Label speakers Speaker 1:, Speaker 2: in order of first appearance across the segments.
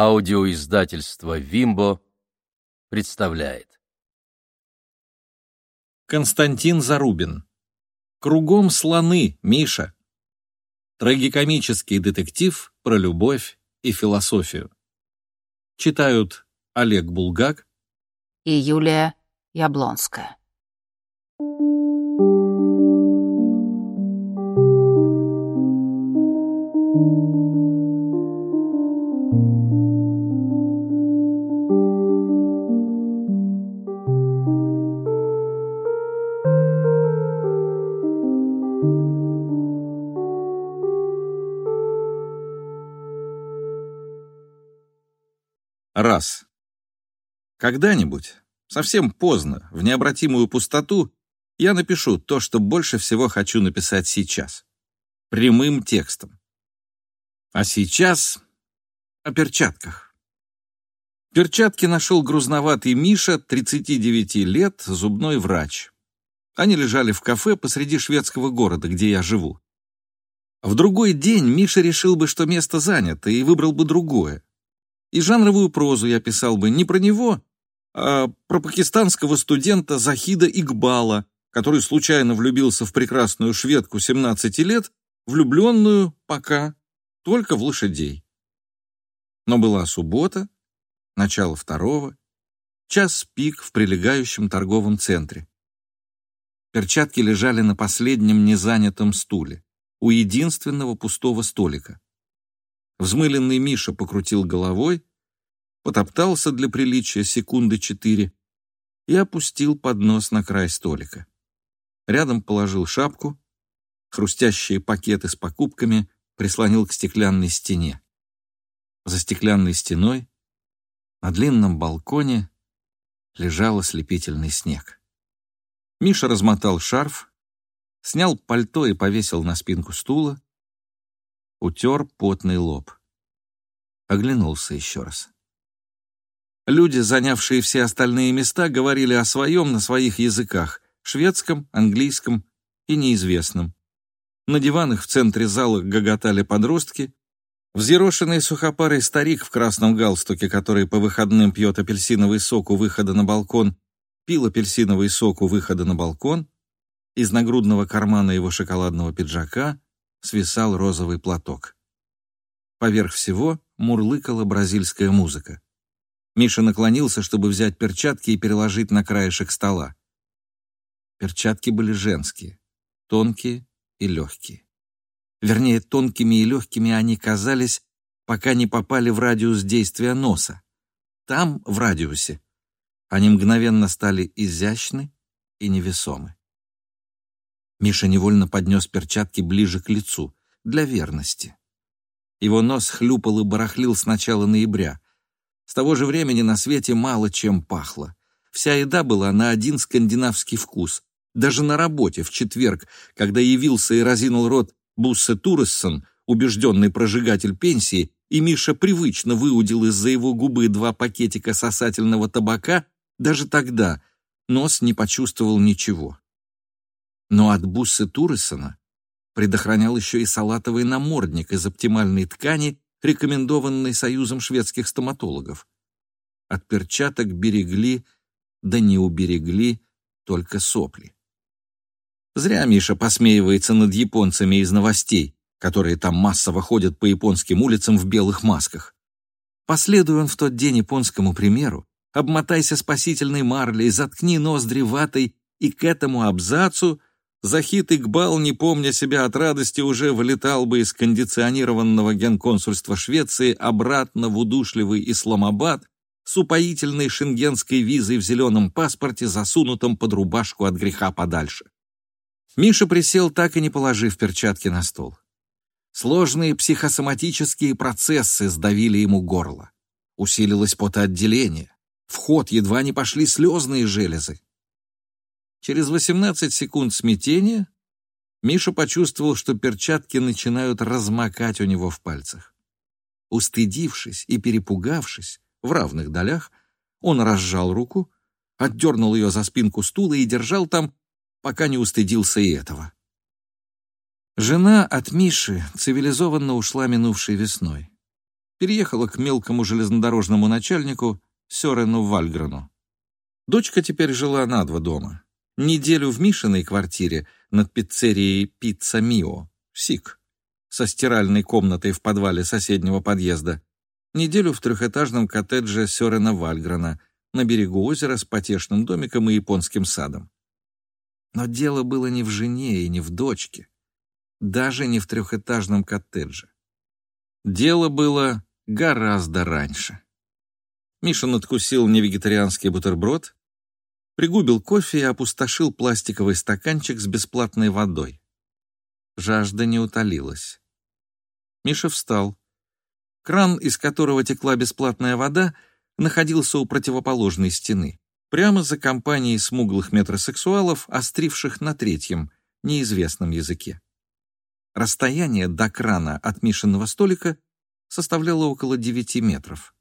Speaker 1: Аудиоиздательство «Вимбо» представляет.
Speaker 2: Константин Зарубин. Кругом слоны, Миша. Трагикомический детектив про любовь и философию. Читают Олег Булгак
Speaker 3: и Юлия Яблонская.
Speaker 2: Раз. Когда-нибудь, совсем поздно, в необратимую пустоту, я напишу то, что больше всего хочу написать сейчас. Прямым текстом. А сейчас о перчатках. Перчатки нашел грузноватый Миша, 39 лет, зубной врач. Они лежали в кафе посреди шведского города, где я живу. В другой день Миша решил бы, что место занято, и выбрал бы другое. И жанровую прозу я писал бы не про него, а про пакистанского студента Захида Игбала, который случайно влюбился в прекрасную шведку 17 лет, влюбленную пока только в лошадей. Но была суббота, начало второго, час пик в прилегающем торговом центре. Перчатки лежали на последнем незанятом стуле, у единственного пустого столика. Взмыленный Миша покрутил головой, потоптался для приличия секунды четыре и опустил поднос на край столика. Рядом положил шапку, хрустящие пакеты с покупками прислонил к стеклянной стене. За стеклянной стеной на длинном балконе лежал ослепительный снег. Миша размотал шарф, снял пальто и повесил на спинку стула, утер потный лоб. Оглянулся еще раз. Люди, занявшие все остальные места, говорили о своем на своих языках — шведском, английском и неизвестном. На диванах в центре зала гоготали подростки. Взъерошенный сухопарый старик в красном галстуке, который по выходным пьет апельсиновый сок у выхода на балкон, пил апельсиновый сок у выхода на балкон. Из нагрудного кармана его шоколадного пиджака свисал розовый платок. Поверх всего мурлыкала бразильская музыка. Миша наклонился, чтобы взять перчатки и переложить на краешек стола. Перчатки были женские, тонкие и легкие. Вернее, тонкими и легкими они казались, пока не попали в радиус действия носа. Там, в радиусе, они мгновенно стали изящны и невесомы. Миша невольно поднес перчатки ближе к лицу, для верности. Его нос хлюпал и барахлил с начала ноября. С того же времени на свете мало чем пахло. Вся еда была на один скандинавский вкус. Даже на работе в четверг, когда явился и разинул рот Буссе Турессон, убежденный прожигатель пенсии, и Миша привычно выудил из-за его губы два пакетика сосательного табака, даже тогда нос не почувствовал ничего. Но от Буссы Туресона предохранял еще и салатовый намордник из оптимальной ткани, рекомендованный Союзом шведских стоматологов. От перчаток берегли, да не уберегли только сопли. Зря Миша посмеивается над японцами из новостей, которые там массово ходят по японским улицам в белых масках. Последуй он в тот день японскому примеру, обмотайся спасительной марлей, заткни ноздри ватой, и к этому абзацу Захид Игбал, не помня себя от радости, уже вылетал бы из кондиционированного генконсульства Швеции обратно в удушливый Исламабад с упоительной шенгенской визой в зеленом паспорте, засунутом под рубашку от греха подальше. Миша присел, так и не положив перчатки на стол. Сложные психосоматические процессы сдавили ему горло. Усилилось потоотделение. В ход едва не пошли слезные железы. Через 18 секунд смятения Миша почувствовал, что перчатки начинают размокать у него в пальцах. Устыдившись и перепугавшись, в равных долях, он разжал руку, отдернул ее за спинку стула и держал там, пока не устыдился и этого. Жена от Миши цивилизованно ушла минувшей весной. переехала к мелкому железнодорожному начальнику Сёрену Вальгрену. Дочка теперь жила на два дома. Неделю в Мишиной квартире над пиццерией «Пицца Мио» СИК, со стиральной комнатой в подвале соседнего подъезда, неделю в трехэтажном коттедже Сёрена Вальгрена на берегу озера с потешным домиком и японским садом. Но дело было не в жене и не в дочке, даже не в трехэтажном коттедже. Дело было гораздо раньше. Миша надкусил невегетарианский бутерброд, пригубил кофе и опустошил пластиковый стаканчик с бесплатной водой. Жажда не утолилась. Миша встал. Кран, из которого текла бесплатная вода, находился у противоположной стены, прямо за компанией смуглых метросексуалов, остривших на третьем, неизвестном языке. Расстояние до крана от Мишиного столика составляло около девяти метров.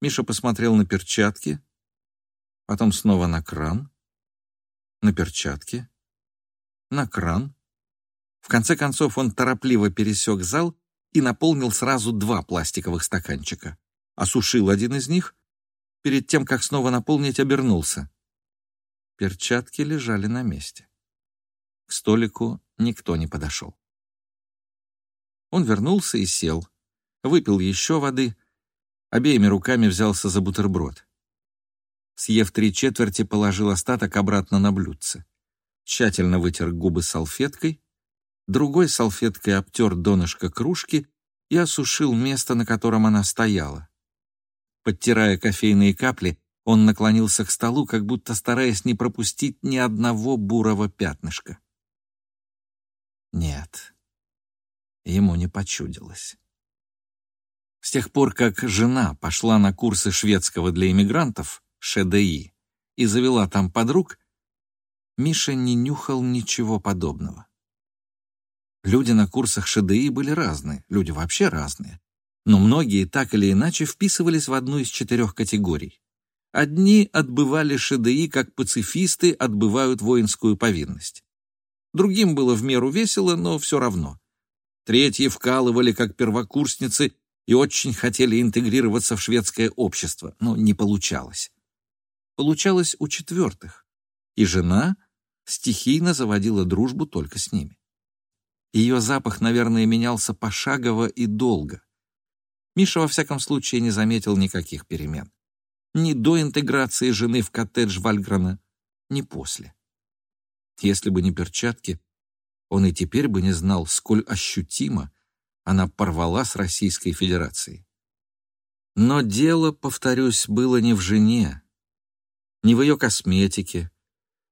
Speaker 2: Миша посмотрел на перчатки, потом снова на кран, на перчатки, на кран. В конце концов он торопливо пересек зал и наполнил сразу два пластиковых стаканчика. Осушил один из них, перед тем, как снова наполнить, обернулся. Перчатки лежали на месте. К столику никто не подошел. Он вернулся и сел, выпил еще воды, Обеими руками взялся за бутерброд. Съев три четверти, положил остаток обратно на блюдце. Тщательно вытер губы салфеткой, другой салфеткой обтер донышко кружки и осушил место, на котором она стояла. Подтирая кофейные капли, он наклонился к столу, как будто стараясь не пропустить ни одного бурого пятнышка. Нет, ему не почудилось. С тех пор, как жена пошла на курсы шведского для иммигрантов, ШДИ, и завела там подруг, Миша не нюхал ничего подобного. Люди на курсах ШДИ были разные, люди вообще разные, но многие так или иначе вписывались в одну из четырех категорий. Одни отбывали ШДИ, как пацифисты отбывают воинскую повинность. Другим было в меру весело, но все равно. Третьи вкалывали, как первокурсницы, и очень хотели интегрироваться в шведское общество, но не получалось. Получалось у четвертых, и жена стихийно заводила дружбу только с ними. Ее запах, наверное, менялся пошагово и долго. Миша, во всяком случае, не заметил никаких перемен. Ни до интеграции жены в коттедж Вальгрена, ни после. Если бы не перчатки, он и теперь бы не знал, сколь ощутимо она порвала с Российской Федерацией. Но дело, повторюсь, было не в жене, не в ее косметике,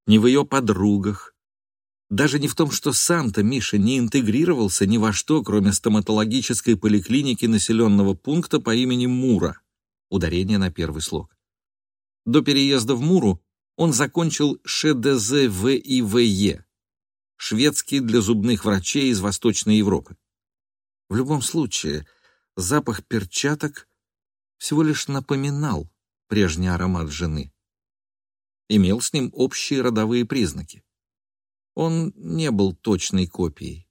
Speaker 2: не в ее подругах, даже не в том, что сам-то Миша не интегрировался ни во что, кроме стоматологической поликлиники населенного пункта по имени Мура, ударение на первый слог. До переезда в Муру он закончил ШДЗ-ВИВЕ, шведский для зубных врачей из Восточной Европы. В любом случае, запах перчаток всего лишь напоминал прежний аромат жены. Имел с ним общие родовые признаки. Он не был точной копией.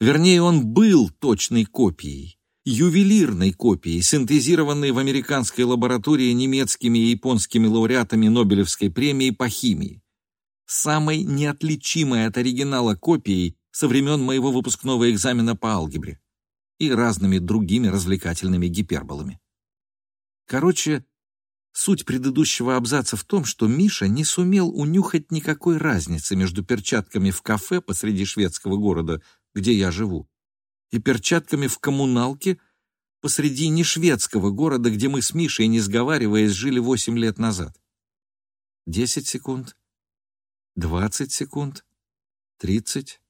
Speaker 2: Вернее, он был точной копией, ювелирной копией, синтезированной в американской лаборатории немецкими и японскими лауреатами Нобелевской премии по химии. Самой неотличимой от оригинала копией со времен моего выпускного экзамена по алгебре и разными другими развлекательными гиперболами. Короче, суть предыдущего абзаца в том, что Миша не сумел унюхать никакой разницы между перчатками в кафе посреди шведского города, где я живу, и перчатками в коммуналке посреди нешведского города, где мы с Мишей, не сговариваясь, жили восемь лет назад. Десять секунд, двадцать секунд, тридцать.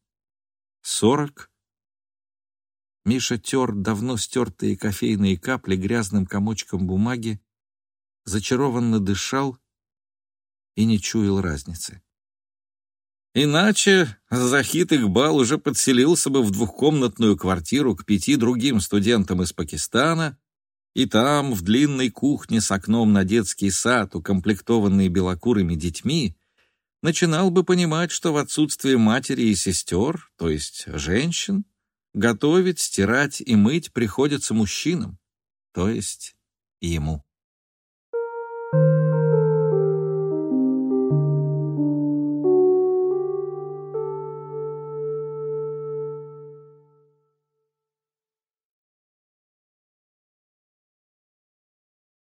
Speaker 2: Сорок? Миша тер давно стертые кофейные капли грязным комочком бумаги, зачарованно дышал и не чуял разницы. Иначе Захид Игбал уже подселился бы в двухкомнатную квартиру к пяти другим студентам из Пакистана, и там, в длинной кухне с окном на детский сад, укомплектованный белокурыми детьми, начинал бы понимать, что в отсутствие матери и сестер, то есть женщин, Готовить, стирать и мыть приходится мужчинам, то есть ему.